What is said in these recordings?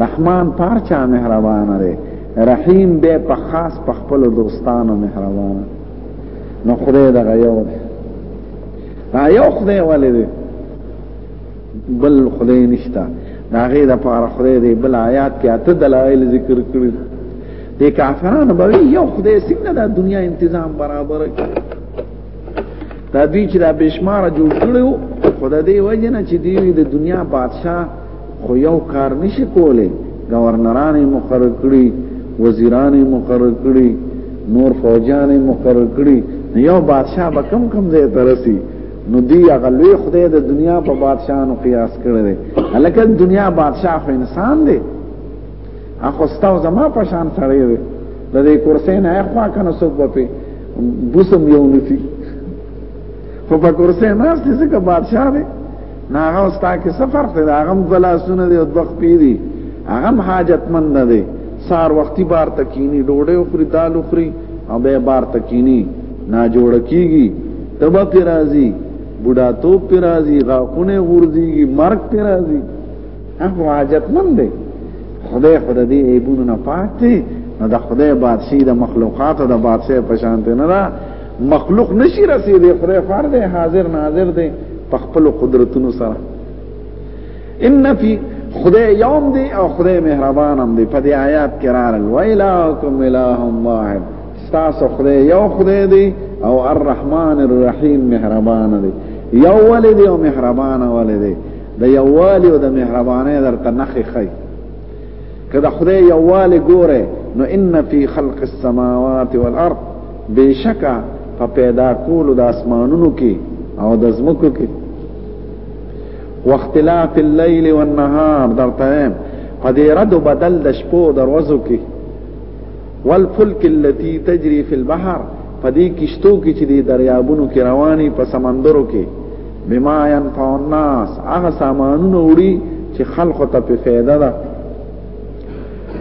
رحمان پارچا مهربان دی رحیم به په خاص په خپل دوستانو مهربان نو خدای دغه یو دی دا یو خدای ولې دی بل خدای نشته دا غي د پاره خدای دی بل آیات کې اته دلایل ذکر کړی دی کافرانو به یو خدای څنګه د دنیا تنظیم برابر کړي دا دوی چې دا بشمار جوړ کړو خدای دی وجنه چې دی د دنیا بادشاه خو یو کار نشي کولی گورنران یې مقرر کړي وزیران یې مقرر کړي نور فوجان یې مقرر کړي یو بادشاه به کم کم ځای ته رسي نو دی هغه لوی خدای د دنیا په بادشاهانو قیاس کړی دی هلکه دنیا بادشاه خو انسان دی اخو ستاو زما په شان سړی دی د دې کرسۍ نه اخوا کنه څوک به پې بوسم یو نسی خو په کرسۍ ناست دی ځکه بادشاه دی نه هغه ستا کې څه فرق دی هغه هم غلاسونه دی او دوخ پیری هغه هم حاجتمند دی سار وختي بار تکینی ډوډۍ خوري دال خوري او به بار تکینی نا جوړ کیږي تبا پی راځي بوډا تو پی راځي غاخونه ورځيږي مرګ پی راځي هغه حاجتمند دی خدای خدای دې ایبونو نه پاتې نو د خدای بادشاہي د مخلوقاتو د بادشاہ په شان ته نه مخلوق نشي رسیدي خدای فرد حاضر ناظر دی په خپل قدرتونو سره ان فی خدای یوم دی او خدای مهربان هم دی په دې آیات کې راغل ویلاکم الہ واحد تاسو خدای یو خدای دی او الرحمن الرحیم مهربان دی یو ولدی او مهربان ولدی د یووالی او د مهربانۍ درته نخې خی که د خدای یووالی ګوره نو ان فی خلق السماوات والارض بشکا په پیدا کولو د اسمانونو کې او د زمکو کې واختلاف الليل والنهار درته په دې رد بدل د شپو دروازو کې والفلک التي تجري في البحر پدې کشتو کې چې د دریابونو کې رواني په سمندرو کې بما ينفع الناس هغه سامانونه وړي چې خلکو ته په فایده ده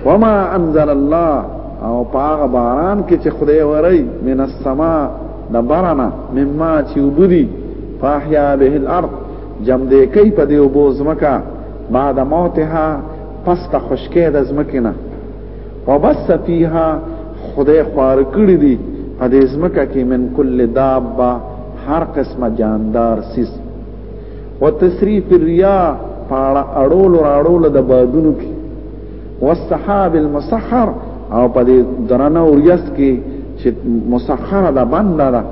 وما انزل الله او پاغه باران کې چې خدای وري من السما د بارانه مما چې وبدي فاحیا به الارض جم دې کوي په دې وبو زمکا بعد موتها پس ته خشکې د زمکینه وبس فيها خدای خوار کړی دی په دې ځمکه کې من کل دابه هر قسمه جاندار سیس وتصریف الریا پاړه اړول راړول د بادونو کې والسحاب المسخر او په دې درنه اوریس کې چې مسخره ده بنده ده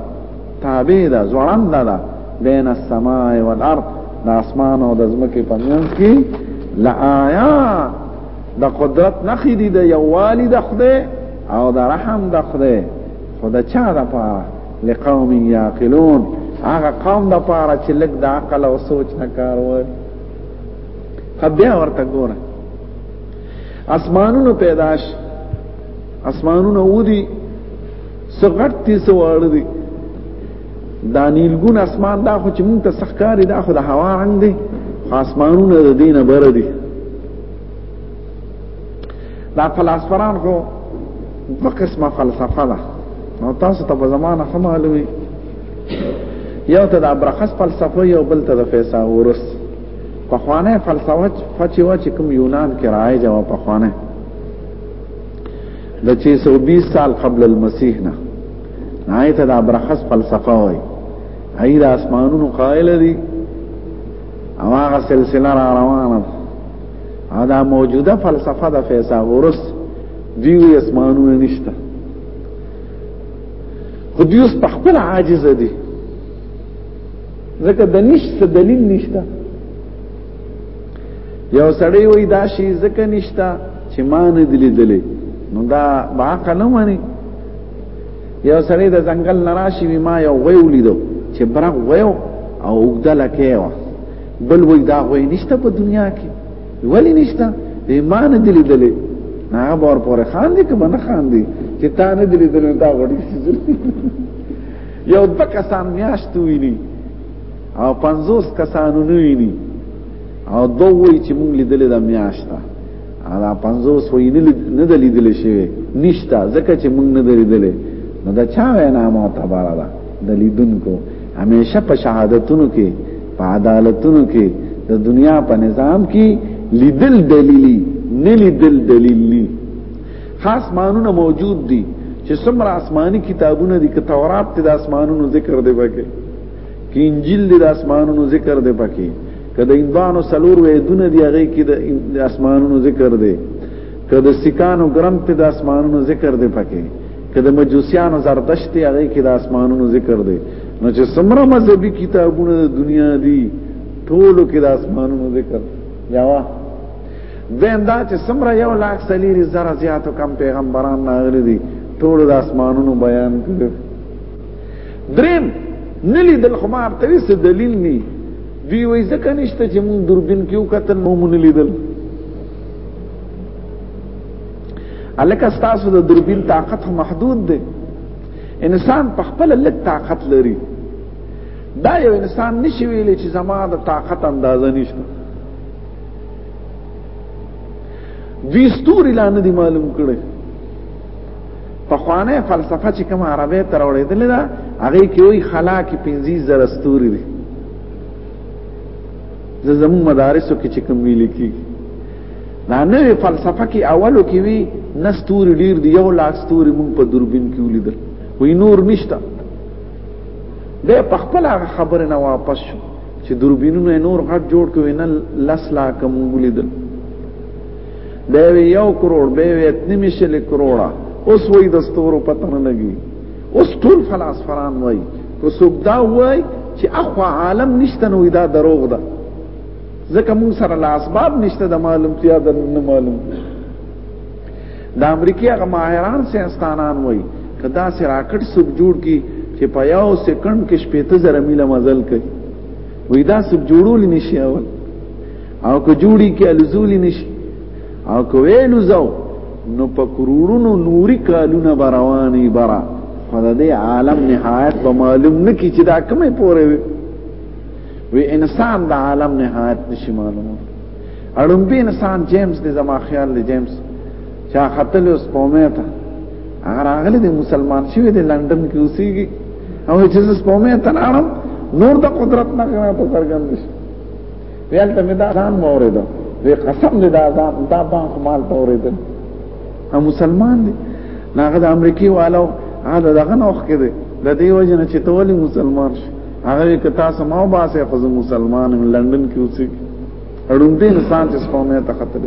تابع ده ځوړنده ده بین السماء والارض د اسمان او د ځمکې په منځ کې لآیات د قدرت نخې دي د یووالي د خدای او د رحم د خدای خو د چا د پاره لقوم یاقلون هغه قوم د پاره چې لږ د عقل او سوچ نه کار وای بیا ورته ګوره اسمانونو پیداش اسمانونو ودی سغټ تی سوړ دی دا نیلګون اسمان دا خو چې مونږ ته سخکاری دا خو د هوا رنگ دی خو اسمانونه د دینه بر دی دا فلسفران خو دو قسمه فلسفه ده نو تاسو ته په زمانه هم معلومي یو ته د ابرخص فلسفه یو بل ته د فیثاغورس په خوانه فلسفه فچې و چې کوم یونان کې رایج و په خوانه د 620 سال قبل المسيح نه آیت د ابرخص فلسفه وای ای د اسمانونو قائل دي او هغه سلسله را روانه او دا موجوده فلسفه د فیثاغورس دیوی اسمانونه نشته خو دیوس په خپل عاجز دي ځکه د نشته دلیل نشته یو سړی وای دا شی ځکه نشته چې ما نه دلیدلې نو دا باقه نه مانی یو سړی د ځنګل نه راشي وي ما یو غوی ولیدو چې برغ غوی او اوږده لکه یې وه بل وایي دا غوی نشته په دنیا کې ولې نشته وی ما نه دي لیدلی نو هغه به ورپورې خاندي که به نه خاندي چې تا نه دي لیدلی نو دا غوډي یو دوه کسان میاشت ویني او پنځوس کسانو نه ویني او دوه وایي چې مونږ لیدلې ده میاشته دا 50 وې نه د لیدل شي نشته ځکه چې موږ نه درېدل نو دا چا وینا معتبر ده د لیدونکو همیشه په شهادتونو کې په عدالتونو کې د دنیا په نظام کې لیدل دلیلی نه لیدل دلیلی خاص مانونه موجود دي چې څومره آسماني کتابونه دي که تورات ته د آسمانونو ذکر دی وکړي کې انجیل دی د اسمانونو ذکر دی پکې کله اندانو سلور وې دونه دی هغه کې د اسمانونو ذکر دی کله سکانو ګرم په د اسمانونو ذکر دی پکې کله مجوسیانو زردشتي هغه کې د اسمانونو ذکر دی نو چې سمره مذهبي کتابونه د دنیا دی ټولو کې د اسمانونو ذکر یاوه دین دا چې سمره یو لاک سلیری زره زیاتو کم پیغمبران ناغلی دي ټولو د اسمانونو بیان کړو دریم نلی دل خو ما ته څه دلیل ني دوی وای ځکه نشته چې مونږ دوربین کې وکتل نو مونږ لیدل الکه تاسو د دوربین طاقت محدود دی انسان په خپل لږ طاقت لري دا یو انسان نشي ویلی چې زما د طاقت اندازه نشته دوی ستوري لا نه دي معلوم کړی پخوانه فلسفه چې کوم عربه تر اورېدلې ده هغه کې وی خلا کې پنځه زره ستوري دي زمو مدارسو کې چې کوم ویل کی دا نوې فلسفه کې اولو کې وی نستور ډیر دی یو لاک ستوري مونږ په دوربین کې ولیدل وی نور نشته به په خپل خبره نه واپس شو چې دوربینونه نور غټ جوړ کوي نه لس لاک مونږ ولیدل دی وی یو کروڑ به وی اتنیمی شل کروڑا اوس وی د ستورو پته نه لګي اوس ټول فلسفران وای کو څوک دا وای چې اخوا عالم نشته نو دا دروغ ده ځکه مون سره لا اسباب نشته د معلومتیا د نه معلوم د امریکای هغه ماهران سيستانان وای کدا سره راکټ سب جوړ کی چې په یو سکند کې شپېته زره میله مزل کوي وې دا سب جوړول نشي اول او که جوړی کې الزولی نشي او که ویلو زو نو په کروڑونو نوري کالونه برواني برا خدای دې عالم نهایت به معلوم نکي چې دا کومه پوره وي وی انسان د عالم نهایت نشي معلومه اړم به انسان جیمز دې زما خیال دې جیمز چا خپل اوس پومه ته هغه راغلی دی مسلمان شوی دی لندن کې اوسېږي او چې زه سپومې ته لاړم نور د قدرت نه غواړم په څرګند شي ویل ته مې دا ځان موریدو وی قسم دې دا ځان دا بان خو مال توریدل ا مسلمان دی ناغه د امریکای والو هغه دغه نوخ کې دی د دې وجه نه چې تولی مسلمان شي هغه کې تاسو ما باسه خو مسلمان لندن کې اوسې اړوند دې انسان چې سپمه ته خطر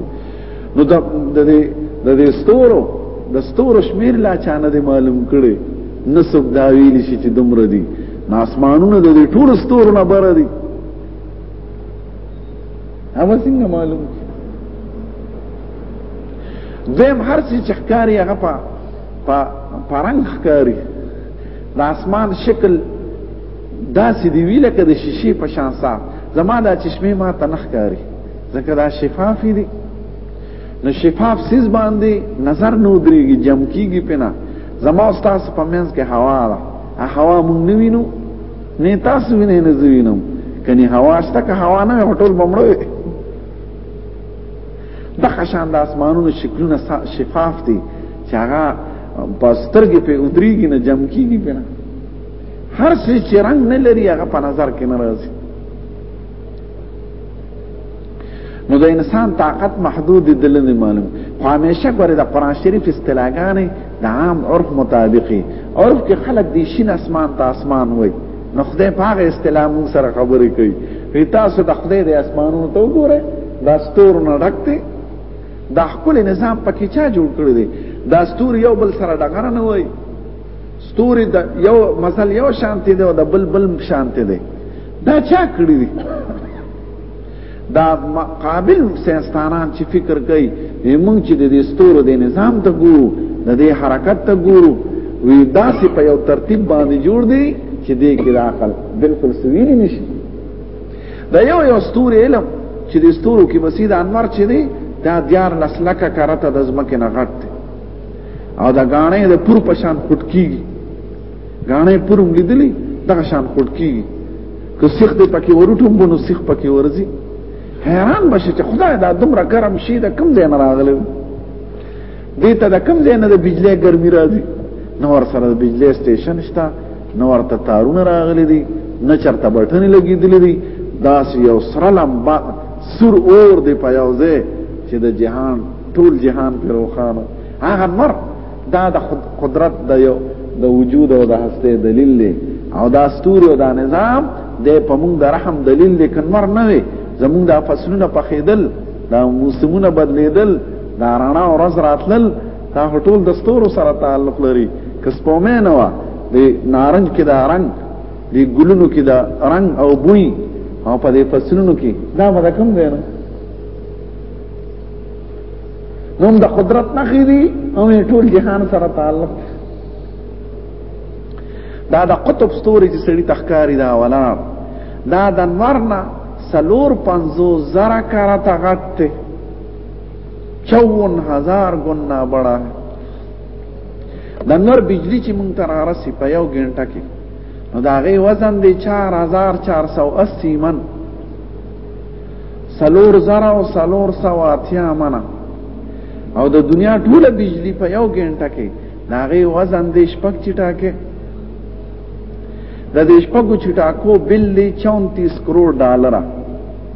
نو د دې د دې ستورو د ستورو شمیر لا چانه دې معلوم کړي نسب دا ویل شي چې دومره دي ناسمانونه د دې ټول ستورو نه بره دي هغه څنګه معلوم دیم هر څه چې ښکاری هغه په په پرنګ ښکاری د اسمان شکل داسې دی وی لکه د شیشې په شان صاف زما دا چشمه ما ته نه ښکاری ځکه دا شفاف دی نو شفاف سیز باندې نظر نو درېږي جم کیږي پنه زما استاد په منځ کې هوا ده هوا مونږ نه وینو نه تاسو وینئ نه زوینم کني هوا شته که هوا نه هټول بمړوي د خشان د اسمانونو شکلونه شفاف دي چې هغه پسترګې په ودریږي نه جمع کیږي په هر څه چې رنگ نه لري هغه په نظر کې نه راځي نو د انسان طاقت محدود دی دلنه معلوم خو همیشه ګوره د قران شریف اصطلاحګانې د عام عرف مطابقي عرف کې خلک دی شین اسمان ته اسمان وای نو خدای پاغه اصطلاح مون سره خبرې کوي وی تاسو د خدای د اسمانونو ته وګوره دا ستور نه ډکته دا خپل نظام پکې چا جوړ کړی دی دا ستور یو بل سره ډغره نه وای ستور د یو مثلا یو شانتی دی او د بل بل شانتی دی دا چا کړی دی دا قابل سیاستانان چې فکر کوي موږ چې د دې ستورو د نظام ته ګورو د دې حرکت ته ګورو وی داسې په یو ترتیب باندې جوړ دی چې دې کې عقل بالکل سویلی نشي دا یو یو ستوري علم چې د ستورو کې مسید انور چې دی دا دیار لسلکه کرته د ځمکې نه غټ دی او دا غاڼې د پور پشان پټ کیږي غاڼه پرم لیدلی دغه شان خټ کیږي که سیخ دې پکې ورټوم بونو سیخ پکې ورځي حیران بشي چې خدای دا دومره ګرم شي دا کم ځای نه راغلی دې ته دا کم ځای نه د بجلی ګرمي راځي نو ور سره د بجلی سټیشن شته نو ورته تارونه راغلي دي نه چرته بټنې لګېدلې دي داس یو سره لمبا سور اور دی په یو ځای چې د جهان ټول جهان پر روخانه هغه مر دا د قدرت د یو د وجود او د هسته دلیل دی او دا ستوري او دا نظام د پمون د رحم دلیل دی کنمر نه وي زمون د فصلونه په خیدل دا موسمونه بدلیدل دا رڼا او رز راتلل دا ټول د ستورو سره تعلق لري کس پومه نه وا د نارنج کې دا رنگ د ګلونو کې دا رنگ او بوی او په دې فصلونو کې دا به کوم دی نه نوم د قدرت نخې دي او ټول جهان سره تعلق دا د قطب ستوري چې سړي تخکاری دا ولا دا د نورنا سلور پنزو زرا کرا تغت تے چون هزار گنا بڑا ہے د نور بجلی چې مونږ تر راسي په یو غنټه کې نو دا غي وزن دی 4480 من سلور زره او سلور سوا اتیا منه او د دنیا ټوله بجلی په یو ګنټه کې د هغې وزن د شپږ چټاکې د دې شپږو چټاکو بل دی چونتیس کروڑ ډالره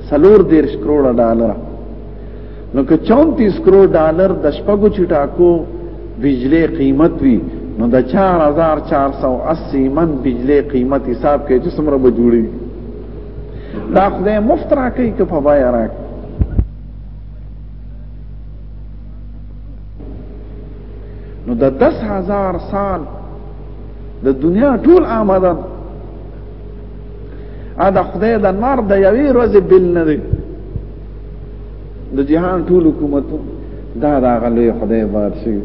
سلور دیرش کروڑ ډالره نو که چونتیس کروڑ ډالر د شپږو چټاکو بجلی قیمت وي نو د 4480 من بجلی قیمت حساب کې چې څومره به جوړي دا خدای مفت را کوي که په بای را کوي نو د دس هزار سال د دنیا ټول آمدن ا د خدای د نار د یوې ورځې بل نه دی د جهان ټول حکومتو دا دا غلوې خدای بار شي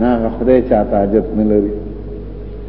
نه خدای چاته حاجت نه لري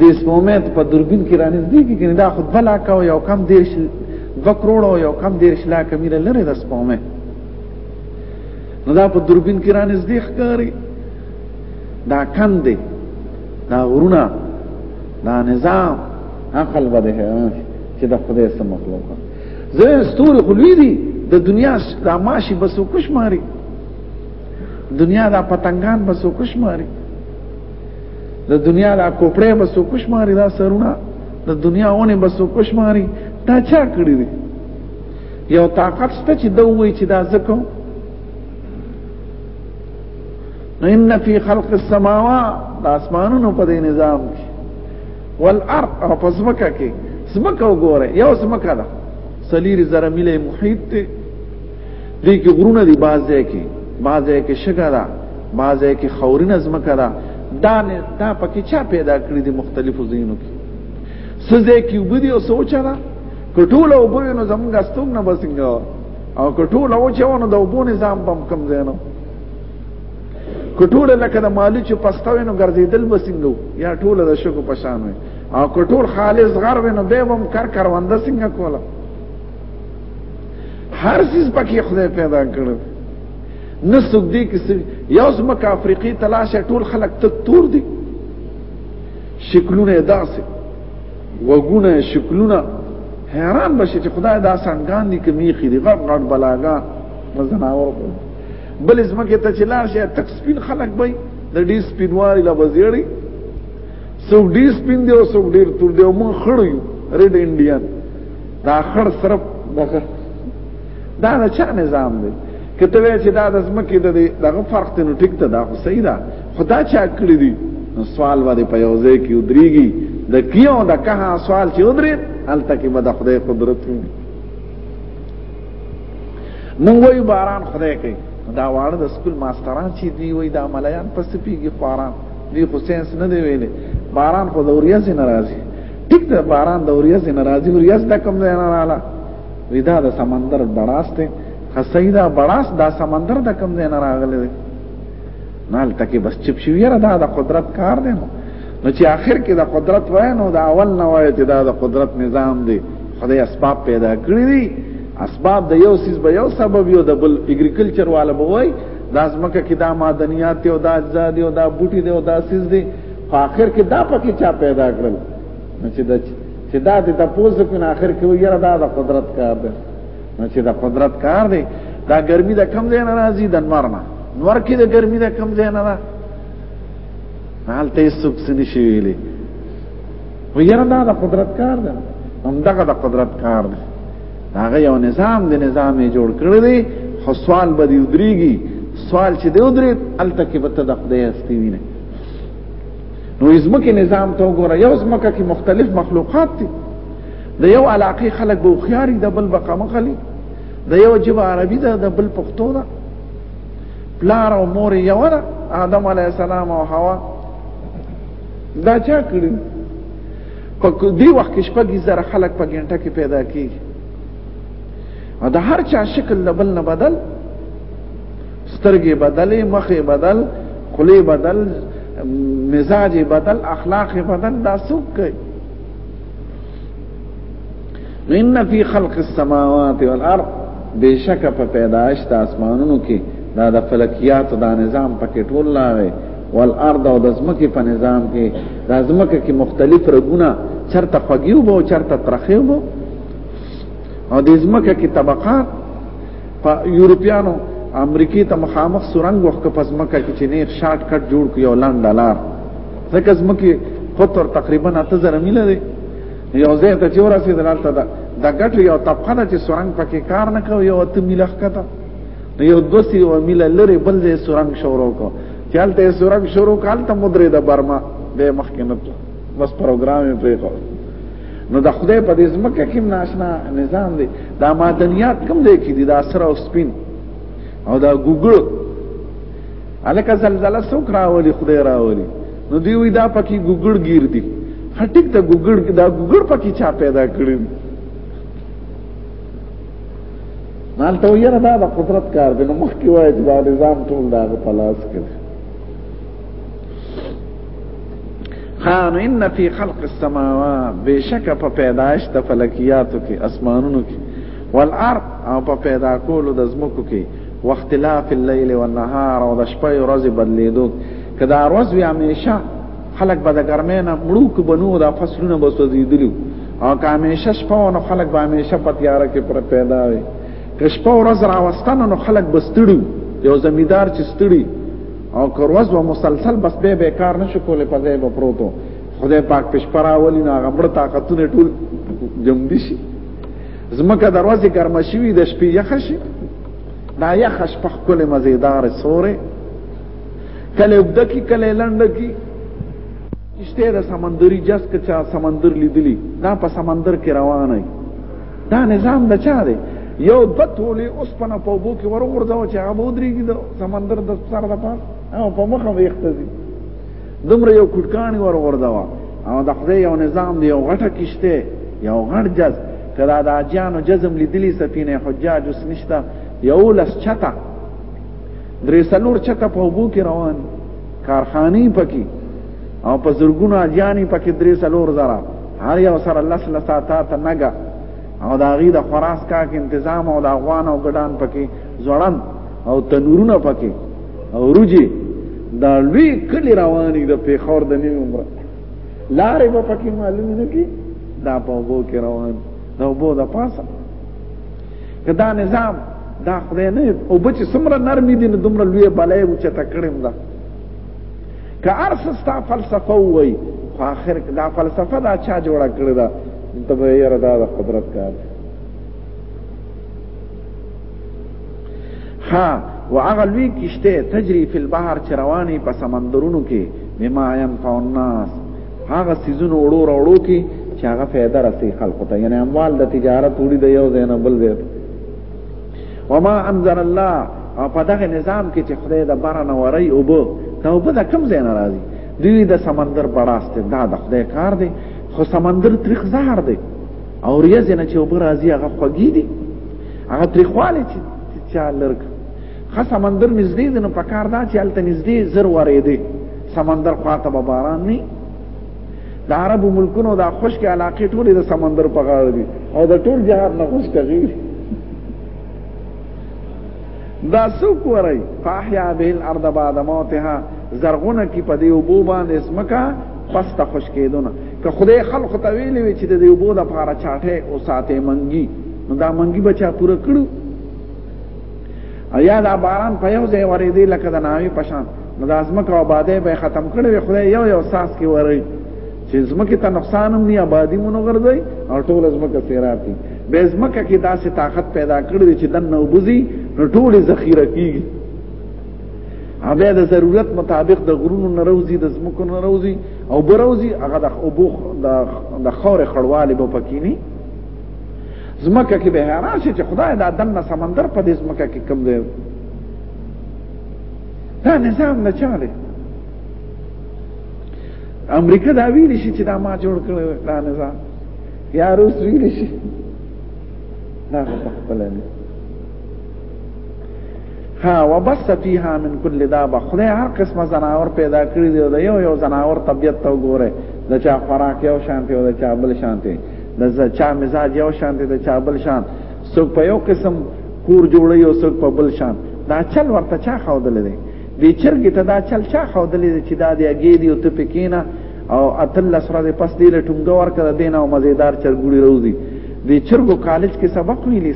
د سپومت په دوربین کې رانږدې کې کنه دا خو بلا کا یو کم دیش دو کروڑو یو کم دیش لا کمیره لره د سپومت نو دا په دوربین کې رانږدې ښکاری دا کندې دا غرونه دا نظام عقل بده چې د خدای سم مخلوق زه ستوري خلوی دي د دنیا د ماشي بس وکش ماري دنیا دا پتنګان به سو کوشماري د دنیا دا کوپړې به سو کوشماري دا سرونه د دنیا اونې به سو کوشماري دا چا کړی دی یو طاقت شته چې دا وایي چې دا زکو ان فی خلق السماوات د اسمانونو په دې نظام کې والارض او پسمکه کې سمکه وګوره یو سمکه ده سلیری زره ملي محیط ته دې کې غرونه دي بازه کې بازه کې شګه ده بازه کې خورینه ځمکه ده دا نه دا پکې چا پیدا کړی دي مختلفو زینو کې سزه کې وبدي او سوچا ده کټول او بوې نو زمونږ استوګ نه بسنګ او کټول او چېونه د وبونه ځام پم کم زینو کټول لکه د مالی چې پښتوي نو ګرځیدل بسنګ یا ټول د شکو پشان وي او کټول خالص غر وي نو به هم کر کروند څنګه کوله هر څه پکې خدای پیدا کړو نه څوک دې کې یو ځمکه افریقي تلاشه ټول خلک ته تور دي شکلونه داسې وګونه شکلونه حیران بشي چې خدای دا څنګه دي کمی خېری غړ غړ بلاګا مزناور بل ځمکه ته چې لار شي تک سپین خلک به د دې سپینواري لا بزیړي څوک ډیر سپین دی او څوک ډیر تور دی او مونږ خړو یو ریډ انډین دا خړ سرب دغه دا د چا نظام دی کته وی چې دا د زمکه د دغه فرق ته نو ټیک ته دا خو صحیح ده خدا چا کړی دی نو سوال باندې په یو ځای کې ودریږي د کیو د که سوال چې ودرې هلته کې به د خدای قدرت وي مونږ وی باران خدای کوي دا واړه د سکول ماستران چې دی وی دا ملایان پس پیږي خواران دی خو سینس نه دی ویلې باران خو د اوریاس نه راځي ټیک ده باران د اوریاس نه راځي اوریاس د کوم ځای نه رااله ودا د سمندر بڑاس ته خسیدا بڑاس دا سمندر د کوم ځای نه راغلی دی نال تکي بس چپ شو یره دا د قدرت کار دی نو نو چې اخر کې د قدرت وای نو دا اول نه وای چې دا د قدرت نظام دی خدای اسباب پیدا کړی دي اسباب د یو سیس به یو سبب یو د بل اګریکلچر والا به وای دا ځمکه کې دا معدنیات او دا اجزا دي او دا بوټي دي او دا سیس دي په اخر کې دا پکې چا پیدا کړل نو چې د چې دا د تپوز په اخر کې ویره دا د قدرت کار دی نو چې د قدرت کار دی دا ګرمي د کم ځای نه راځي د نور نه نور کې د ګرمي د کم ځای نه ده حالته څوک څه نشي ویلي ویره دا د قدرت کار دی هم دغه د قدرت کار دی هغه یو نظام دی نظام یې جوړ کړی دی خو سوال به دی ودرېږي سوال چې دی ودرېد هلته کې به ته د خدای هستي وینې نو ازمکه نظام ته وګوره یو ازمکه کې مختلف مخلوقات دي د یو علاقې خلک به خياري د بل بقا مخلي د یو جبه عربي ده د بل پښتو ده پلار او مور یو ده آدم علی السلام او حوا دا چا کړی په دې وخت کې شپږ زره خلک په ګنټه کې پیدا کیږي او د هر چا شکل نه بل نه بدل سترګې بدلې مخې بدل خلی بدل مزاج بدل اخلاق بدل دا څوک کوي ان فی خلق السماوات والارض بشک په پیدائش د اسمانونو کې دا د فلکیات دا نظام پکې ټول لاوي والارض او د زمکه په نظام کې د زمکه کې مختلف رګونه چرته خوګیو بو چرته ترخیو بو او د زمکه کې طبقات په یورپیانو امریکای ته مخامخ سورنګ وخت په ځمکه کې چې نه شارټ کټ جوړ کړ یو لاند لار ځکه ځمکه قطر تقریبا 8000 میله دی یو ځای ته چې ورسېدل هلته ده د ګټو یو طبقه ده چې سورنګ پکې کار نه کوي یو ته میله ښکته یو دو سی و میله لرې بل ځای سورنګ شروع کو چې هلته یې سورنګ شروع کړ هلته مو درېده برما بیا یې مخکې نه تلل بس پروګرام یې پرې کړ نو د خدای په دې ځمکه کې ناشنا نظام دی دا معدنیات کوم دی کې دي دا سره او سپین او دا ګوګل الکه زلزلہ څوک راولي خدای راولي نو دی وی دا پکې ګوګل گیر دي هټیک ته ګوګل دا ګوګل پکې چا پیدا کړی مال ته یې نه دا قدرت کار دی نو مخکې وایي چې دا نظام ټول دا په لاس کې خان ان فی خلق السماوات بشک په پیدائش د فلکیاتو کې اسمانونو کې والارض او په پیدا کولو د زمکو کې واختلاف الليل والنهار او د شپې او ورځې بدلیدو کدا ورځ وی همیشه خلق به د ګرمۍ نه مړو کې بنو د فصلونو به سوځیدلی او که همیشه شپه نو خلق به همیشه په تیاره کې پر پیدا وي که شپه ورځ راوستنه نو خلق به ستړي یو زمیدار چې ستړي او کروز و مسلسل بس به به کار نشو کولای په ځای به پروتو خدای پاک پښپرا ولی نه غمړ طاقتونه ټول جمع دي شي زمکه دروازه ګرمه شوی د شپې یخ شي دا یخ شپه کله مزیدار سورې کله وبدکی کله لندکی کشته د سمندري جس کچا سمندر لیدلی دا په سمندر کې روانه دا نظام د چا دی یو د ټولې اوس په نپو بو کې ورغورځاو چې هغه ودرېږي د سمندر د سر د پاس او په مخه ویختځي دومره یو کوټکانی ورغورځاو او د خدای یو نظام دی یو غټه کشته یو غټ جز کدا د اجانو جزم لیدلی سفینه حجاج اوس نشته یو لس چتا درې سلور چتا په بو کې روان کارخانه پکې او په زرګونو اجانی پکې درې سلور زره هر یو سره لس لس تا ته نګه او د هغې د خوراس کاک انتظام او د افغان او ګډان پکې ځوړن او تنورونه پکې او روجي دا لوی کلی رواني د پیښور د نوې عمر لارې به پکې معلومې نه کی دا په وبو کې روان دا وبو د پاسه که دا نظام دا خدای نه او بچ سمره نرمې دي نو دومره لوی بلای و چې تکړم ده که هر څه ستا فلسفه ووایي خو آخر کې دا فلسفه دا چا جوړه کړې ده ته به یاره دا د قدرت کار دی ها و هغه لوی کشته تجری فی البحر چې روانې په سمندرونو کې بما ينفع الناس هغه سيزونو وړو وړو کې چې هغه فائدہ رسي خلکو ته یعنی اموال د تجارت وړي د یو ځای نه بل ځای وما انزل الله او په دغه نظام کې چې خدای د بره نه وری اوبه دا اوبه د کوم ځای نه راځي دوی د سمندر بړاسته دا د خدای کار دی خو سمندر تریخ زهر دی او ریځ نه چې اوبه راځي هغه خوږې دي هغه تریخوالی چې چا لرګ خا سمندر نږدې دی نو په کار دا چې هلته نږدې زر ورېدې سمندر خواته به باران نه د عربو ملکونو دا خشک علاقې ټولې د سمندر په غاړه دي او د ټول جهاد نه خشک غي دا څوک ورای فاحیا به الارض بعد موتها زرغونه کی په دیو بو باندې اسمکا پس ته خشکېدونه که خدای خلق ته ویلې وی چې د دیو بو د پاره چاټه او ساته منګي دا منګي بچا پوره کړو ایا دا باران په یو ځای ورېدی لکه د ناوی پشان نو د ازمکه آبادې به ختم کړي وي خدای یو یو ساس کې وري چې زمکه ته نقصان هم نه آبادی مونږ ګرځي او ټول زمکه سیراتي به زمکه کې داسې طاقت پیدا کړی چې د نو بوزي نو ټول ذخیره کیږي هغه د ضرورت مطابق د غرونو نروزی د زمکو نروزی او بروزی هغه د ابو د خور خړواله په پکینی ځمکه کې به حیران شي چې خدای دا دننه سمندر په دې ځمکه کې کوم دی دا نظام نه چا دی امریکا دا ویلی شي چې دا ما جوړ کړی دا نظام یا روس ویلی شي دا خو په خپله نه ها وبس فيها من كل دابه خدای هر قسمه زناور پیدا کړی دی دا یو یو زناور طبیعت ته وګوره د چا خوراک یو شانتي او د چا بل شانتي د چا مزاج یو شان دی د چا بل شان څوک په یو قسم کور جوړي او څوک په بل شان دا چل ورته چا خودل دی دی چرګ ته دا چل چا خودل دی چې دا دی اگې دی او ته پکینا او اتل سره د پس دی له ټنګ ورکړه دین او مزیدار چرګوړي روزي دی چرګو کالج کې سبق ویلی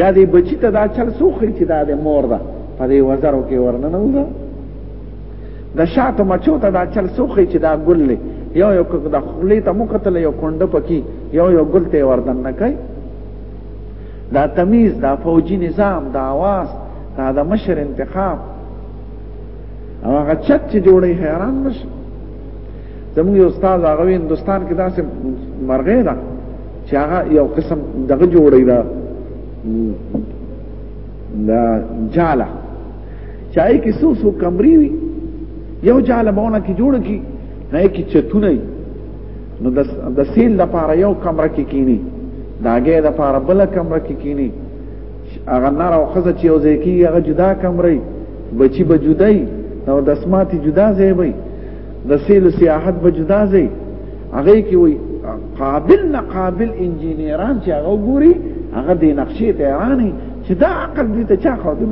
یا دی بچی ته دا چل سوخی چې دا د مور ده په دې وزرو کې ورننه وځه د شاتو مچو ته دا چل سوخی چې دا ګل لی یو یو که دا خلی ته مکتل یو کنده پکی یو یو ګل ته وردن نکی دا تمیز دا فوجی نظام دا آواز دا دا مشر انتخاب او هغه چت چې جوړي حیران نشي زموږ یو استاد هغه هندستان کې داسې مرغې ده چې هغه یو قسم دغه جوړي ده دا جاله چای کې سو سو کمري وي یو جاله بونه کې جوړ کی نه کې چتونه نو د سیل لپاره یو کمره کې کینی داګه د لپاره بل کمره کې کینی هغه نار او خزه چې یو ځای کې هغه جدا کمرې بچي به جدای نو د اسماتي جدا ځای وي د سیل سیاحت به جدا ځای هغه کې وي قابل نه قابل انجینران چې هغه ګوري هغه د نقشې تهراني چې دا عقل دې ته چا خاطر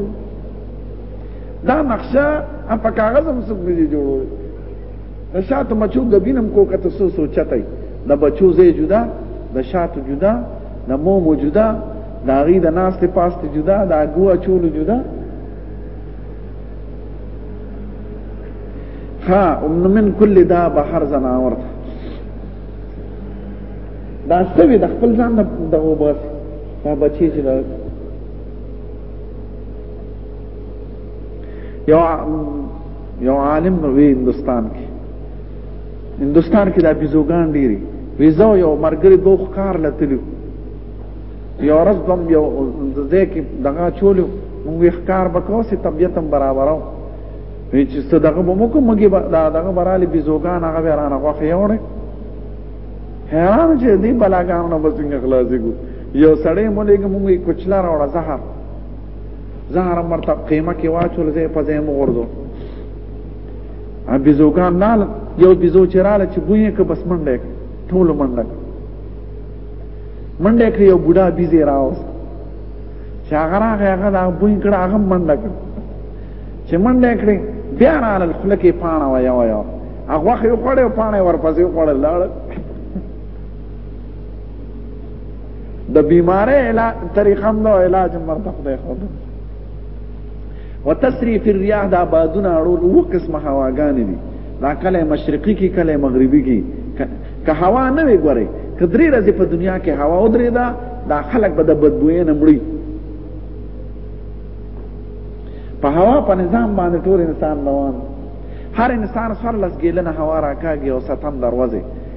دا نقشه هم په کاغذ هم څوک نه جوړول د شاتو مچو غبینم کو کته سو سوچتای د بچو زې جدا د شاتو جدا د مو موجوده د غي د ناس ته پاسته جدا د اګوا چولو جدا ها ومن من كل دا بحر زناور دا سوي د خپل ځان د وبس دا بچي چې یو یو عالم نو وی هندستان کې هندستان کې دا بيزوګان ډيري ویزو یو مرګري دوه ښکار لتلو یو ورځ دوم یو ځای کې دغه چولو موږ ښکار بکاو سي طبيعت هم برابرو وی چې څه دغه به موږ مګي دا دغه براله بيزوګان هغه ورانه غوخه یوړې حیران چې دې بلاګانو بسنګ خلاصي ګو یو سړی مولګ موږ کوچلا راوړه زهر زهر مرته قیمه کې واچول زه په ځای مغردو بيزوګان لال یو بيزو چراله چې بوې ک بس منډه ټول منډه منډه کې یو بوډا بيزي راوست چې هغه راغی هغه دا بوې کړه هغه منډه کړ چې منډه کړې بیا رااله خپل کې پاڼه ویا ویا هغه خو یو خړې پاڼه ورپسې خړل لاړ د بیماره علاج طریقه هم نو علاج مرته خدای خو وتسری فی الرياح دا بادونه اړول وو قسمه هواګانې دي دا کله مشرقي کې کله مغربي کې که هوا نه وي ګوري کدرې راځي په دنیا کې هوا ودرې دا دا خلک به د بدبوې نه مړي په هوا په نظام باندې ټول انسان روان هر انسان سر لس ګیلنه هوا راکاږي او ستم دروازه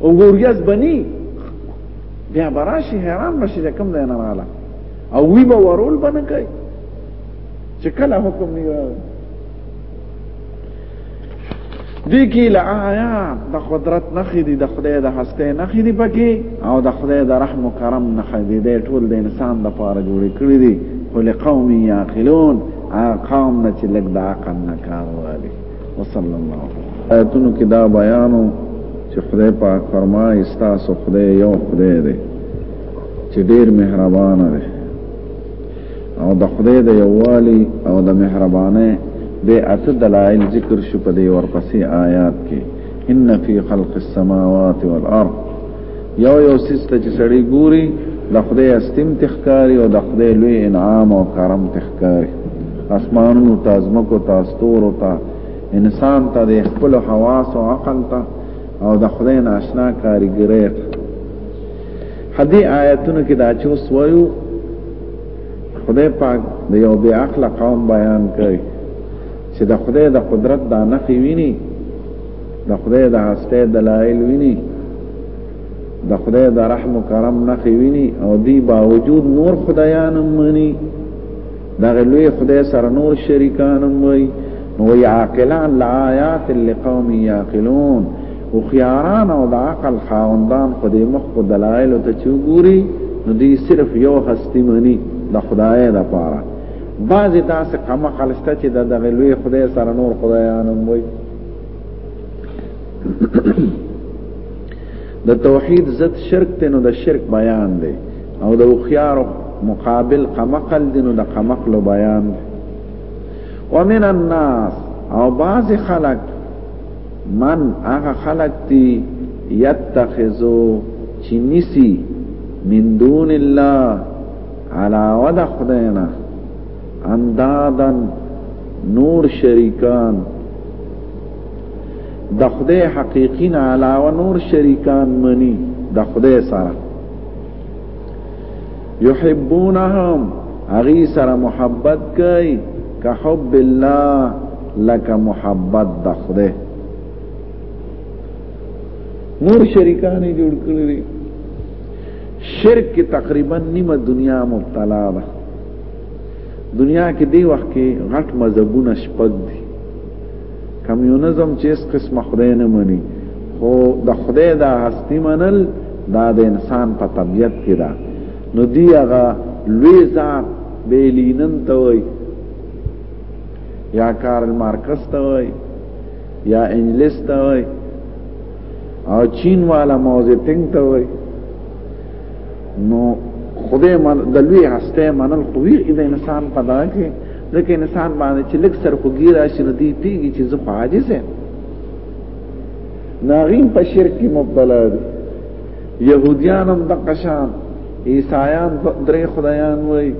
او ګوریاز بنی بیا براشي حیران بشي کوم ځای نه رااله او وی به ورول بنه کوي چې کله حکم نه راځي دې کې لا آیات د قدرت نخې دي د خدای د هسته نخې دي پکې او د خدای د رحم او کرم نخې دي د ټول د انسان د پاره جوړ کړی دي خو لقوم یاقلون قوم نه چې لګ د عقل نه کار والی وصلی الله آیتونو کې دا بیانو چې خدای پاک فرمایي تاسو خدای یو خدای دی چې ډیر مهربان دی او د خدای د یووالي او د مهربانه به اته دلایل ذکر شو په دې ورپسې آیات کې ان فی خلق السماوات والارض یو یو سیسته چې سړی ګوري د خدای استم تخکاری او د خدای لوی انعام او کرم تخکاری اسمانونو ته ازمکو ته استورو ته انسان ته د خپل حواس او عقل ته او د خدای ناشنا کاریګری ته حدی آیتونو کې دا چې اوس وایو خدای پاک د یو بی عقل قوم بیان کوي چې د خدای د قدرت دا نخې ویني د خدای د هسته دلایل ویني د خدای د رحم و کرم نخې ویني او دی باوجود نور خدایان مني دغه لوی خدای سره نور شریکان وي نو یعقلان لآیات لقوم یعقلون او خياران او د عقل خاوندان په دې مخ په دلایل ته چوغوري نو دې صرف یو هستی مني د خدای د پاره بعضی داسې قمه خلسته چې د دغه لوی خدای سره نور خدایان وي د توحید ضد شرک ته نو د شرک بیان دی او د خيار مقابل قمقل دی نو د قمقل بیان دی ومن الناس او بعض خلق من هغه خلق دی یتخذو چنسی من دون الله علاوه د خدای نه اندادن نور شریکان د خدای حقیقی نه علاوه نور شریکان منی د خدای سره یحبونهم اغي سره محبت کوي که حب الله لکه محبت د خدای نور شریکان جوړ کړی شرک تقریبا نیمه دنیا مبتلا ده دنیا کې دی وخت کې غټ مذهبونه شپږ دي کمیونزم چې اس قسمه خدای نه مني خو د خدای د هستی منل دا د انسان په طبیعت کې ده نو دی هغه لوی ذات بیلینن ته وای یا کارل مارکس ته وای یا انګلیس ته وای او چین والا موزه تنگ ته وای نو خدای من د لوی هسته منل خو وی د انسان په دغه کې ځکه انسان باندې چې لږ سر خوږی راشي نو دی پیږي چې زه خو عاجز یم ناغین په شرک کې مبتلا دي يهوديان هم د قشان عیسایان درې خدایان وای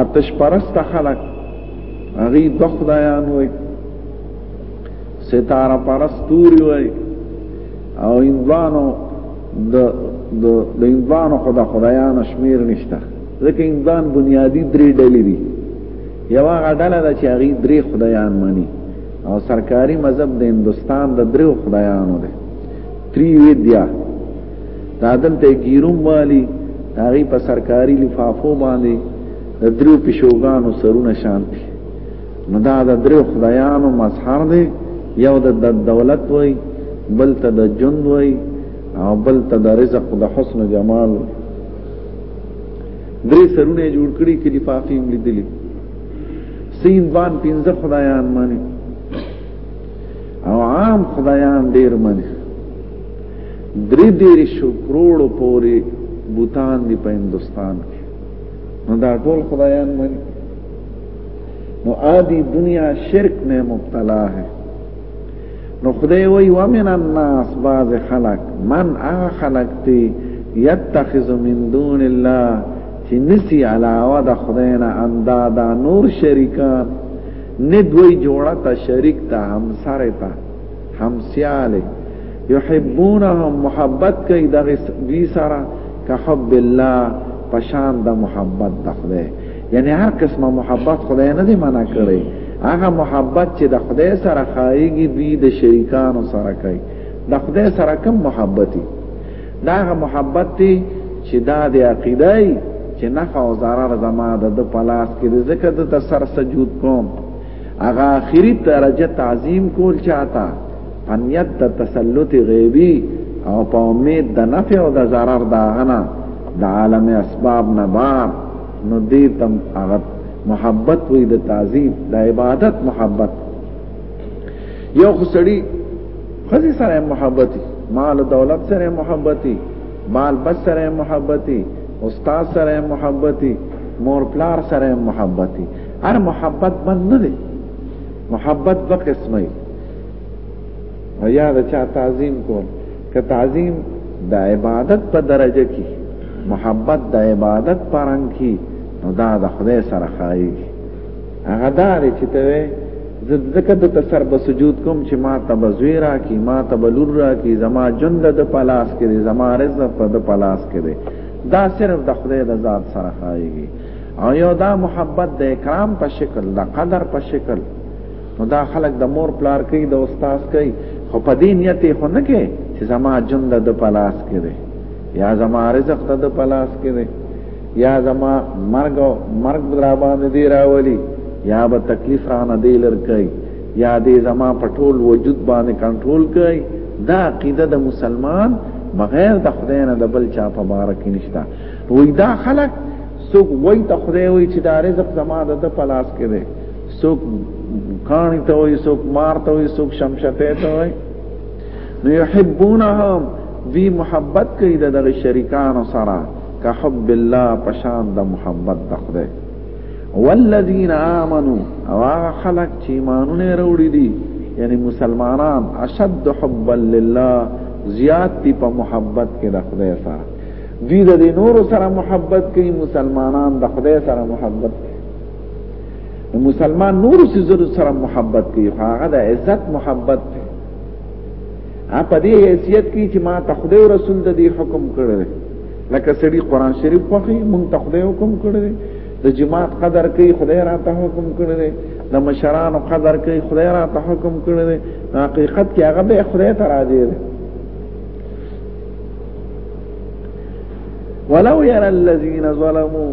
آتش پرست خلق هغه د خدایان وای ستاره پرستوري وای او هندوانو د د د هندوانو خدا خدایانو شمیر نشته ځکه هندوان بنیادی درې ډلې دي یو هغه ډله ده چې هغه درې خدایان مني او سرکاري مذهب د هندستان د درې خدایانو ده تری ویدیا دا دلته ګیروم والی هغه په سرکاري لفافو باندې د درو پښوګانو سرونه شانتي نو دا د درې خدایانو مظهر دی یو د دولت وای بل ته د جند وای او بل ته د رزق د حسن جمال درې سرونه جوړ کړی کې دی فاقیم لیدلی سین بان پنځه خدایان مانی او عام خدایان ډیر مانی درې ډیر شو کروڑو پوری بوتان دی په هندستان کې نو دا ټول خدایان مانی نو آدی دنیا شرک میں مبتلا ہے نو خدای وی ومن الناس باز خلق من آغا خلق تی یتخذ من دون الله چې نسی علاوه د خدای نه اندادا نور شریکان نه دوی جوړه تا شریک تا همسره تا همسیاله یحبونهم محبت کوي دغه دوی سره که حب الله پشان د محبت د خدای یعنی هر قسمه محبت خدای نه دی منع کړی هغه محبت چې د خدای سره خایږي دوی د شریکانو سره کوي د خدای سره کوم محبت دی دا هغه محبت دی چې دا د عقیده چې نفع او ضرر زما د پلاس کې رزق د تر سر سجود کوم هغه اخیری درجه تعظیم کول چاته پنیت د تسلط غیبی او په امید د نفع او د ضرر دا غنا د عالم اسباب نه بار نو دې تم هغه محبت وي د تعظیم د عبادت محبت یو خسړی خزي سره محبتي مال دولت سره محبتي مال بس سره محبتي استاد سره محبتي مور پلار سره محبتي هر محبت بند نه دی محبت په قسمه یا د چا تعظیم کول که تعظیم د عبادت په درجه کې محبت د عبادت پرنګ کې نو دا د خدای سره خایي هغه دا لري چې ته زه ځکه د تسر به سجود کوم چې ما ته بزوی را کی ما ته بلور را کی زما جند د پلاس کې دی زما رزق په د پلاس کې دی دا صرف د خدای د ذات سره خایي او یو دا محبت د اکرام په شکل د قدر په شکل نو دا خلک د مور پلار کوي د استاد کوي خو په دې نیت یې خو نه کوي چې زما جون د په لاس کې دی یا زما رزق ته د په لاس کې دی یا زما مرګ مرګ را باندې دی راولي یا به تکلیف رانه دی لر کوي یا دې زما په ټول وجود باندې کنټرول کوي دا عقیده د مسلمان بغیر د خدای نه د بل چا په بار کې نشته وای دا خلک څوک وای ته خدای وای چې دا رزق زما د په لاس کې دی څوک کانی ته وي څوک مار ته وي څوک شمشته ته وي نو يحبونهم وی محبت کوي د دغه شریکانو سره که حب الله پشان د محبت د خدای والذین آمنو او هغه خلق چې ایمانونه وروړي دي یعنی مسلمانان اشد حبا لله زیات دي په محبت کې د خدای سره دوی د نور سره محبت کوي مسلمانان د خدای سره محبت کوي مسلمان نور سيزونو سره محبت کوي هغه د عزت محبت دی ا په دې حیثیت کې چې ما ته خدای او رسول د دې حکم کړی لکه سړي قران شریف خوخي مونږ ته خدای حکم کړی د جماعت قدر کوي خدای را ته حکم کړی د مشرانو قدر کوي خدای را ته حکم کړی حقیقت کې هغه به خدای ته راځي ولو يرى الذين ظلموا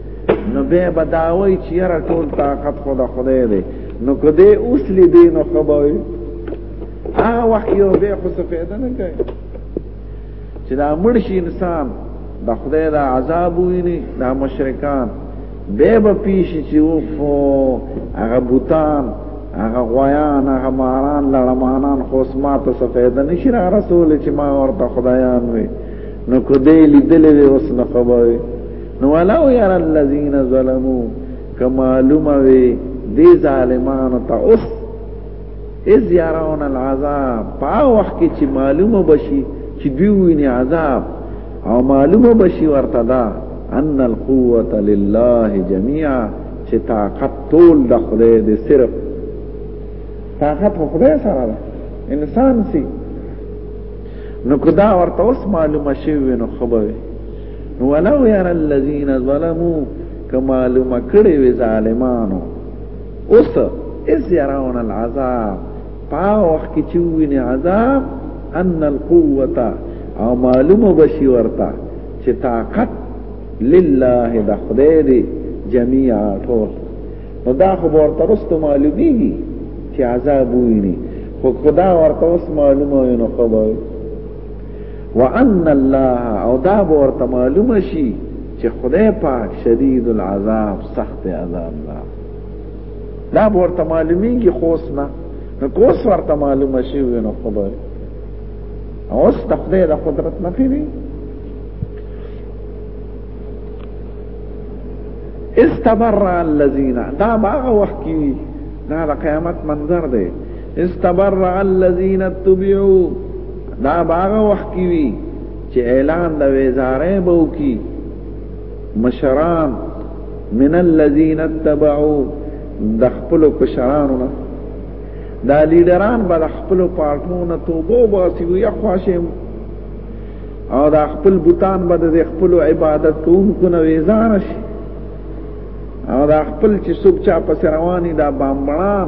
نو به بداوي چې را ټول طاقت خو د خدای دی نو کده اوس لیدې نو خبوي هغه وخت یو به خو څه پیدا نه کوي چې دا مرشي انسان د خدای د عذاب ویني دا مشرکان به به پیش چې وفو هغه بوتان هغه غویان هغه ماران لړمانان خو اسما ته څه پیدا نشي را رسول چې ما ورته خدایان وي نو کده لیدلې اوس نه خبوي نو ولو ير الذين ظلموا كمعلوم وي دي ظالمانو ته اوس اذ يرون العذاب په وخت کې چې معلومه بشي چې دوی ویني عذاب او معلومه بشي ورته دا ان القوه لله جميعا چې طاقت ټول د خدای دی صرف طاقت خو خدای سره ده انسان سي نو کدا ورته اوس معلومه شي نو خبره ولو ير الذين ظلموا كما لما کړي وي ظالمانو اوس اس يرون العذاب پا وخت کې چې ویني عذاب ان القوه او معلومه بشي ورته چې طاقت لله د خدای دی جميعا ټول نو دا خو ورته رستو معلومیږي چې عذاب ویني خو خدا ورته اوس معلومه وي نو خو به وان الله او دا به ورته معلومه شي چې خدای پاک شدید العذاب سخت عذاب ده دا به ورته معلومیږي خو اوس نه نو که اوس ورته معلومه شي وي نو خدای اوس د خدای د قدرت نه پیوي استبرع الذين دا باغ وحکی دا د قیامت منظر دی استبرع الذين اتبعوا دا باغ وخت کی وی چې اعلان د وزاره بو کی مشران من الذين اتبعوا د خپل کشرانو نه دا لیډران به د خپل پارټونو نه توبو باسي وي خواشم او دا خپل بوتان به د خپل عبادت کوونکو نه وزار شي او دا خپل چې څوک چا پس رواني دا بامبړان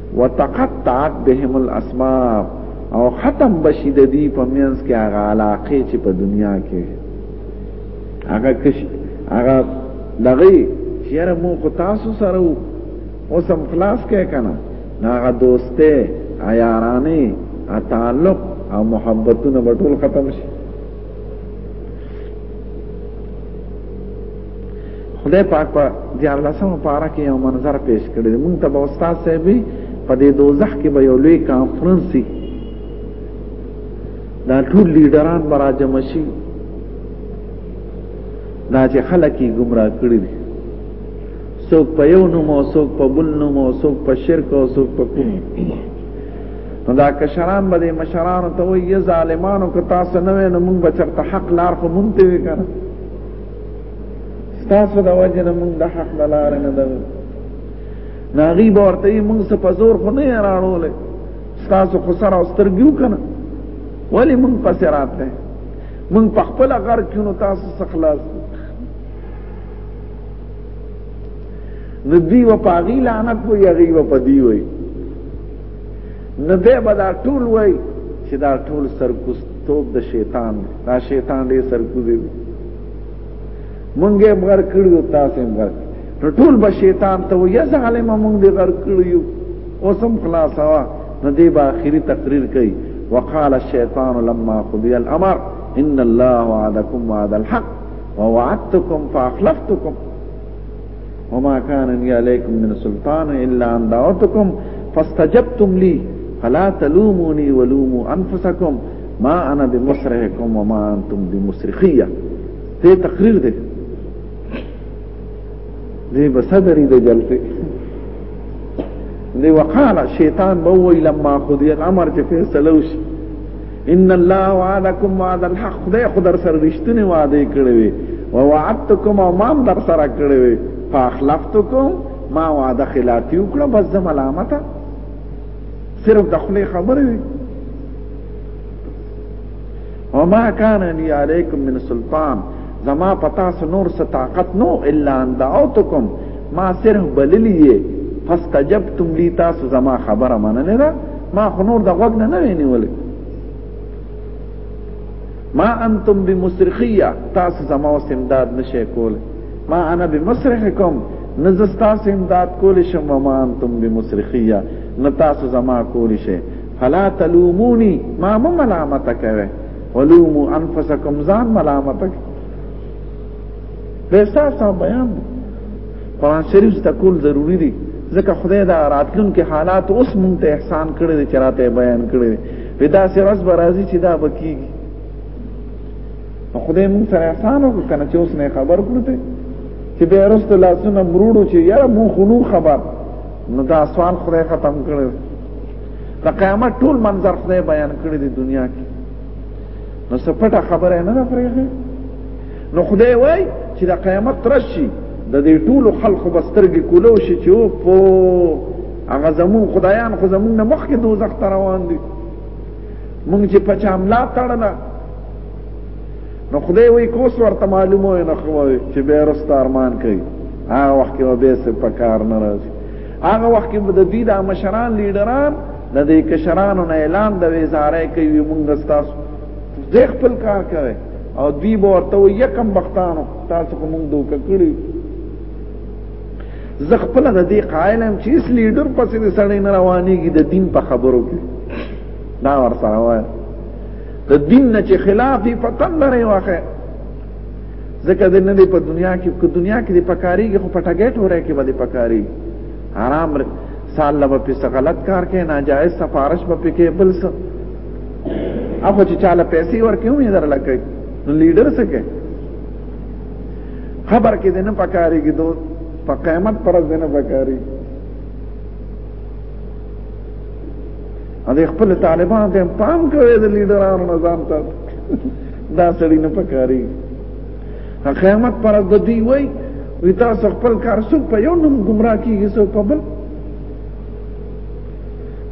وتقطعت بهم الاسباب او ختم بشي د دې په مینس کې هغه علاقه چې په دنیا کې هغه کش هغه لغی چیرې مو کو تاسو سره اوس هم خلاص کې کنه هغه دوسته عیارانه تعلق او محبتونه ټول ختم شي خدای پاک په دیار لسمه پاره کې یو منظر پیش کړی مونږ ته به استاد صاحب په دې دوزخ کې به یو لوی کانفرنسي دا ټول لیډران به راجم شي دا چې خلک یې ګمراه کړي دي څوک په یو نوم او څوک په بل نوم او څوک په شرک او څوک په کوم نو دا کشران به دې مشرانو ته وایي ظالمانو که تاسو نه وې نو مونږ به چېرته حق لار خو مونږ ته وي که نه ستاسو د وجه نه مونږ د حق د لارې نه دغو ناغي به ورته یې مونږ څه په زور خو نه یې راړولی ستاسو خو سره او سترګي وکنه ولې مونږ پسې راتلی مونږ په خپله غر کې نو تاسو څه خلاص نو دی و په هغې لعنت وایي هغې و په دی وایي نو دی به دا ټول وایي چې دا ټول سرکوست توب د شیطان دی دا شیطان ډیر سرکوزی دی مونږ یې غر کړی او تاسو یې غر نو ټول به شیطان ته یا ظالم مونږ دې غر کړی او سم خلاصوا نو دې با اخري تقریر کوي وقال الشیطان لما قضي الامر ان الله وعدكم وعد الحق ووعدتكم فاخلفتكم وما كان لي عليكم من سلطان الا ان دعوتكم فاستجبتم لي فلا تلوموني ولوموا انفسكم ما انا بمصرحكم وما انتم بمصرخيه دې تقرير ده دی بصدری د جلسه دی وقال شیطان بو لما خدی الامر چې فیصله وشي ان الله وعدکم وعد الحق خدای خو در سره رښتونی وعده کړی وي او وعدتکم او مام در سره کړی وي فاخلفتکم ما وعده خلافی وکړه بس زه ملامته صرف د خپلې خبرې وي وما كان لي عليكم من سلطان زما پتا سنور س طاقت نو الا ان دعوتكم ما صرف بللی فاستجبتم لي تاسو زما خبره مننه ما خو نور د غوږ نه نه نیولې ما انتم بمصرخیه تاسو زما اوس امداد نشئ کولی ما انا بمصرخکم نه زه ستاسو امداد کولی شم وما انتم بمصرخیه نه تاسو زما کولی شئ فلا تلومونی ما مه ملامت کوئ ولومو انفسکم ځان ملامت کوئ د احساس بیان دی قران شریف زده کول ضروری دي ځکه خدای دا راتلونکي حالات اوس مونږ ته احسان کړی دی چې راته بیان کړی دی ودا سي راز برازي چې دا بکیږي خدای مونږ سره احسان وکړ کنه چې اوس نه خبر کړو ته چې به رسول الله سره مروړو چې یاره مونږ خونو خبر نو دا سوال خدای ختم کړی د قیامت ټول منظر خدای بیان کړی دی دنیا کې نو سپټه خبره نه ده پرېږي نو خدای وای چې د قیامت راشي د دې ټولو خلکو بسترګې کولو شي چې او په هغه زمون خدایان خو زمون نه مخکې دوزخ ته روان دي مونږ چې په چا ملا تړله نو خدای وای کوس ورته معلومه وي نه خو چې به رست ارمان کوي هغه وخت کې به څه په کار نه راځي هغه وخت کې د دې د مشران لیډران د دې کشرانو نه اعلان د وزاره کوي مونږ تاسو زه خپل کار کوي او دوی به ورته یکم بختانو تاسو کوم دوک کړی زه خپل د دې قائل هم چې اس لیډر پسې د سړی نه روانيږي د دین په خبرو کې دا ور سره وای د دین نه چې خلافي پتن لري واخه ځکه د نن په دنیا کې په دنیا کې د پکاري کې خو پټاګټ هو راکې باندې پکاري حرام سال لبه په غلط کار کې ناجائز سفارش به پکې بل څه اخو چې چاله پیسې ورکې هم یې درله کوي نو لیډر څه کوي خبر کې دې نه پکارېږي دو په قیامت پر ځې نه پکاري ا دې خپل طالبان ته پام کوي د لیډرانو نظام ته دا سړی نه پکاري قیامت پر د دی وای وی تاسو خپل کار څوک په یو نوم گمراه کیږي څوک په بل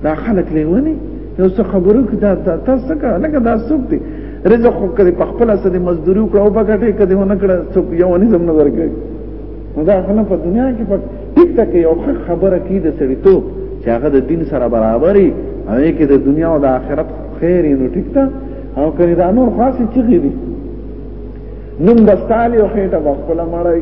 دا خلک لیونی یو څه خبرو کې دا تاسو څنګه لکه دا څوک دی رزق خو کړي په خپل سره د مزدوري وکړه او بغټه کړي ونه کړه څوک یو نظم نه ورګي نو دا خنه په دنیا کې په ټیک ټاک یو خبره کې د سړی ته چې هغه د دین سره برابرې او کې د دنیا او د آخرت خیر نو ټیک ټاک او کړي دا نور خاصه چیږي دي نوم بستالی او خېټه بخپل مړای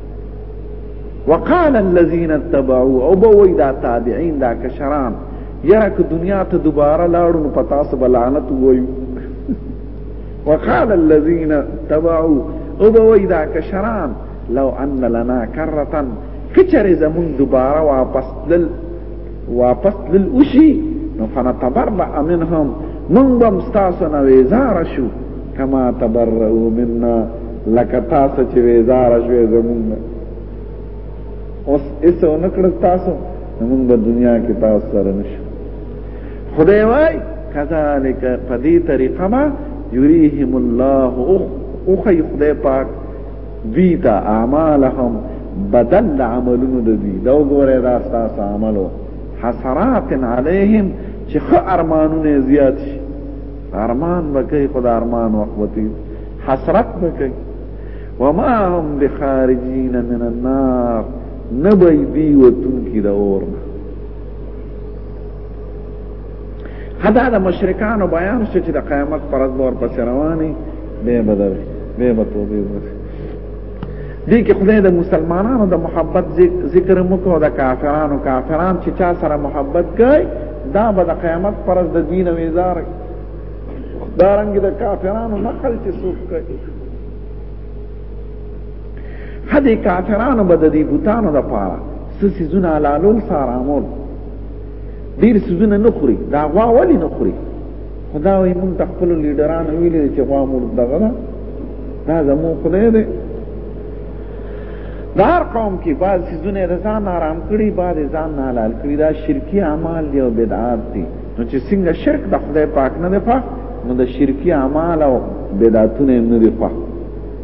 وقال الذين اتبعوا او بوي دا تابعين دا کشران یره که دنیا ته دوباره لاړو نو پتا سو بلانت وایو وقال الذين تبعوا او بوي دا کشران لو ان لنا کرتن کچره زمون دوباره واپس لل واپس لل اوشي نو فنتبرع منهم من بم ستاسو نوې زار شو کما تبرؤ منا لکه تاسو چې ویزار شوې زمونږ اوس ایسه ونکړه تاسو زمونږ په دنیا کې تاسو سره نشو خدای وای کذالک په دې طریقه ما یریهم الله او خی خدای پاک دوی ته اعمالهم بدل د عملونو د دوی دا وګوره دا ستاسو عملو حسرات علیهم چې خ ارمانونه زیات شي ارمان به کوي خو د ارمان وخت به تیر حسرت به کوي وما هم بخارجین من النار نه به دی وتونکي د اور نه حدا د مشرکانو بیان شو چې د قیامت پر ورځ به ورپسې رواني به بدل به به توبه وکړي دې کې خدای د مسلمانانو د محبت ذکر مکو د کافرانو کافران چې چا سره محبت کوي دا به د قیامت پر ورځ د دوی نه ویزار دا رنګ د کافرانو نقل چې څوک کوي هدي کافرانو به د دې بوتانو د پاره سسي زونه لالول سارامول ډیر سيزونه نه خوري دا غوا ولې نه خوري خدا وي مونږ خپل لیډرانو ویلي چې غوا مور دغه دا زمو خدای دی دار قوم کې بعض سيزونه د ځان آرام کړي بعض ځان نه حلال کړي دا شرکی اعمال دی او بدعات دي نو چې څنګه شرک د خدای پاک نه دی پاک نو د شرکی اعمال او بدعتونه نه دی پاک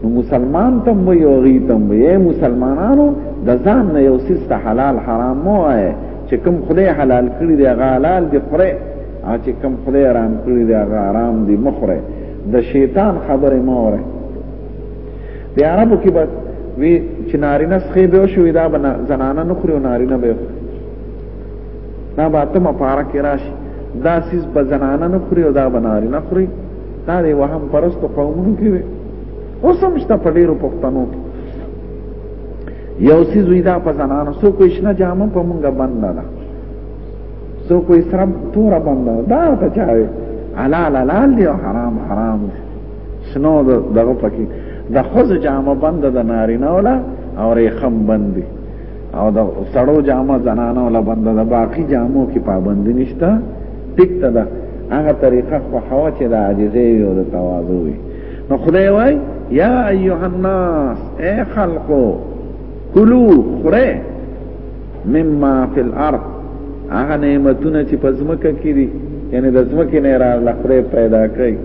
نو مسلمان تم وي او غي تم وي مسلمانانو د ځان نه یو سیس ته حلال حرام مو آئے چې کوم خدای حلال کړی دی هغه حلال دی خوري او چې کوم خدای حرام کړی دی هغه حرام دی مخوره د شیطان خبره مو وره د عربو کې به وی چې نارینه سخې به شو دا به زنانه نخري او نارینه به دا به ته مپاره کې راشي دا سیس به زنانه نخري او دا به نارینه خوري دا دی وهم پرستو قومونو کې وي اوس هم شته په ډېرو پښتنو کې یو سیز وی دا په زنانه سو کوئی شنه جامه په مونږه بنده ده سو کوئی سرم تور بنده دا ته چاوي حلال حلال دی او حرام حرام دی شنو دغه پکې د خزو جامه بند د نارینه ولا او ریخم بند او د سړو جامه زنانه ولا بند د باقی جامو کې پابندی نشته ټیک ته ده هغه طریقه خو هوا چې د عاجزې وي او د تواضع وي نو خدای وای یا ایها الناس اے خلقو کلو خره مما فی الارض هغه نعمتونه چې په ځمکه کې دي یعنی د ځمکې نه را لخرې پیدا کړي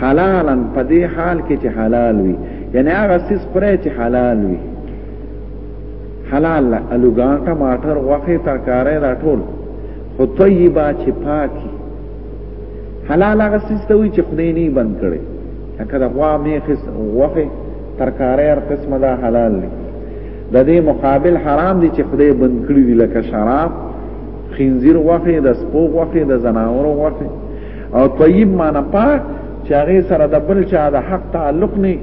حلالا په دې حال کې چې حلال وي یعنی هغه سیس پرې چې حلال وي حلال الوګان ټماټر غوخه ترکارې دا ټول خو طیبه چې پاکي حلال هغه سیس ته وي چې خدای نه بند کړي لکه دا غوا میخ غوخه ترکارې هر قسمه دا حلال دي د دې مقابل حرام دي چې خدای بند کړی دي لکه شراب خنزیر غوخه د سپو غوخه د زناور غوخه او طیب معنی پاک چې هغه سره د بل چا د حق تعلق نه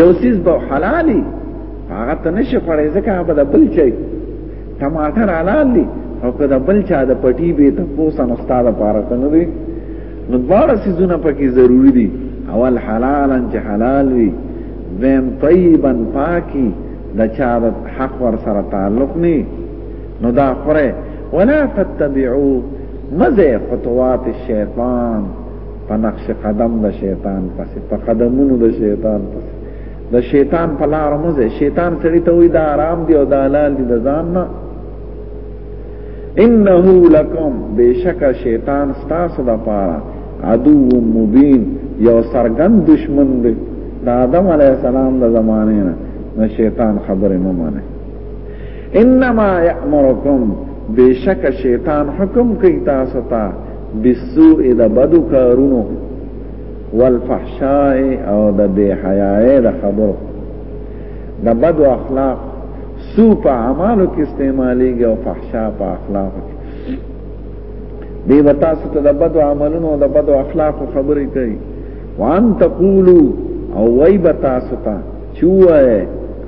یو سیز به حلالي هغه ته نشي خړې ځکه هغه د بل چا ټماټر حلال دي او که د بل چا د پټي به ته پوسه نو ستاده پاره ته نه دي نو دواړه سيزونه پکې ضروری دي اول حلالا چې حلال وي دویم طیبا پاکي د چا د حق ور سره تعلق نه نو دا خوره ولا تتبعوا مزه خطوات الشیطان په نقش قدم د شیطان پسې په قدمونو د شیطان پسې د شیطان په لار مزه شیطان سړی ته وي دا آرام دی او دا حلال دی د ځان نه انه لکم بشک شیطان ستاسو د پاره عدو مبین یو سرګن دشمن دی د آدم علی السلام د زمانه نه نو شیطان خبره نه مانه انما یامرکم بشک شیطان حکم کوي تاسو ته بالسوء د بدو کارونو والفحشاء او د بے حیاي د خبرو د بدو اخلاق سو په اعمالو کې استعمالېږي او فحشا په اخلاقو کې دی به تاسو ته د بدو عملونو او د بدو اخلاقو خبرې کوي وان تقولو او وای به تاسو ته چې وایې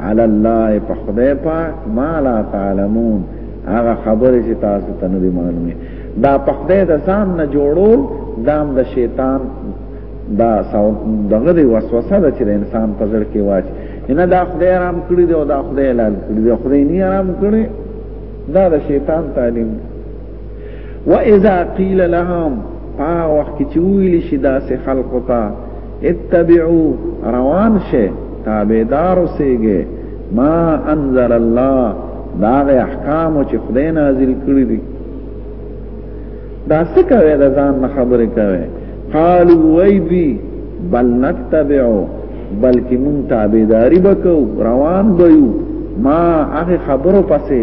علی الله په خدای پاک ما لا تعلمون هغه خبرې چې تاسو ته نه دي معلومه دا په خدای د ځان نه جوړول دام د شیطان دا ساو دغه دی وسوسه ده چې د انسان په زړه کې واچ نه دا خدای آرام کړی دی او دا خدای لال کړی دی خدای نه آرام کړی دا د شیطان تعلیم واذا قيل لهم پا وخت چې ویل شي دا سه خلق تا اتبعوا روان شه تابعدار اوسېږي ما انزل الله دا احکام چې خدای نازل کړی دي دا څه کوي دا ځان نه خبرې کوي قالو وای دوی بل نتبعو بلکې مون تابعداري وکاو روان بيو ما هغه خبرو پسې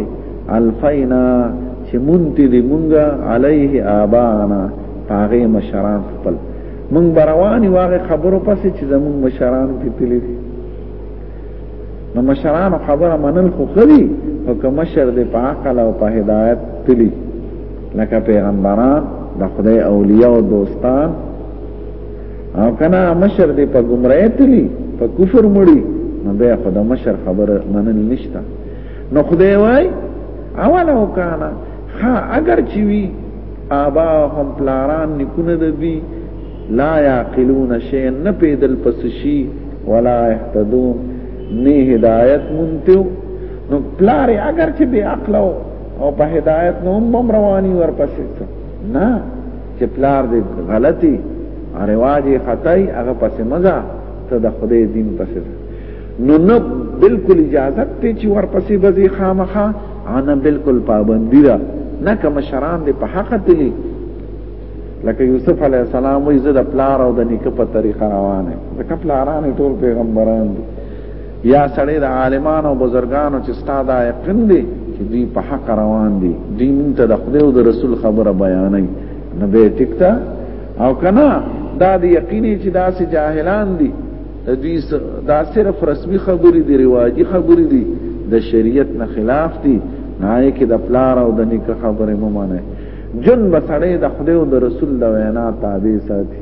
الفینا چې مون ته دې مونږه عليه آبانا پاغه مشران خپل مونږ برواني واغه خبرو پسې چې زمون مشران په تللی دي نو مشران خبره منل خو خري او که مشر دې په عقل او په هدایت تللی لکه پیغمبران د خدای اولیاء او دوستان او کنا مشر دی په گمراه تلی په کفر مړی نو بیا خدای مشر خبر منل نشتا نو خدای وای اولو کانا ها اگر چی وی آبا هم پلاران نکونه د دوی لا یعقلون شیئا نه پیدل پسشی ولا اهتدون نه هدایت مونتو نو پلار اگر چې بی عقل او په هدایت نو هم رواني ورپسې څه نه چې پلار دې غلطي رواج خطای هغه پسې مزه ته د خدای دین پسې نو نه بالکل اجازه ته چې ورپسې بځي خامخه انا بالکل پابندی را نه کوم شران دې په حق تللی لکه یوسف علی السلام وې زه د پلار او د نیکه په طریقه روانه د کپلارانه ټول پیغمبران دي یا سړی د عالمانو او بزرګانو چې ستا دا یقین دی چې دوی په حق روان دي دوی مونږ ته د خدای او د رسول خبره بیانوي نه به ټیکتا او کنا دا د یقیني چې دا سه جاهلان دي دوی دا صرف رسمي خبرې دي رواجي خبرې دي د شریعت نه خلاف دي نه کې د پلار او د نیکه خبره مو مانه جن بسړې د خدای او د رسول د وینا تابع ساتي